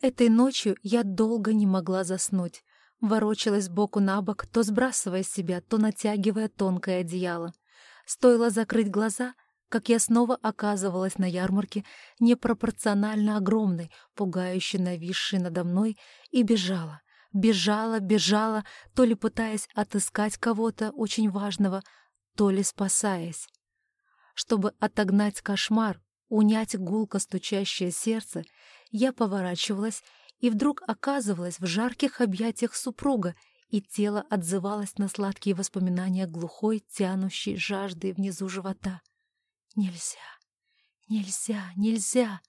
Этой ночью я долго не могла заснуть. Ворочалась боку на бок, то сбрасывая себя, то натягивая тонкое одеяло. Стоило закрыть глаза, как я снова оказывалась на ярмарке, непропорционально огромной, пугающе нависшей надо мной, и бежала. Бежала, бежала, то ли пытаясь отыскать кого-то очень важного, то ли спасаясь. Чтобы отогнать кошмар, унять гулко стучащее сердце, я поворачивалась и вдруг оказывалась в жарких объятиях супруга, и тело отзывалось на сладкие воспоминания глухой, тянущей жаждой внизу живота. «Нельзя, нельзя, нельзя!»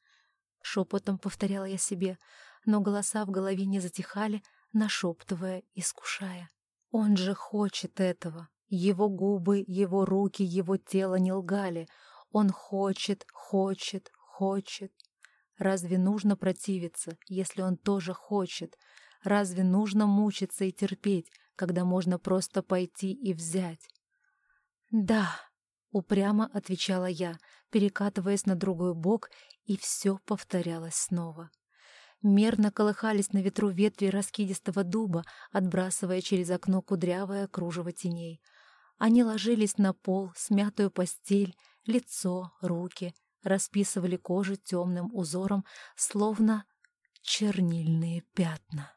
Шепотом повторяла я себе, но голоса в голове не затихали, нашептывая, искушая. «Он же хочет этого!» Его губы, его руки, его тело не лгали. Он хочет, хочет, хочет. Разве нужно противиться, если он тоже хочет? Разве нужно мучиться и терпеть, когда можно просто пойти и взять? «Да», — упрямо отвечала я, перекатываясь на другой бок, и все повторялось снова. Мерно колыхались на ветру ветви раскидистого дуба, отбрасывая через окно кудрявое кружево теней. Они ложились на пол, смятую постель, лицо, руки, расписывали кожу темным узором, словно чернильные пятна.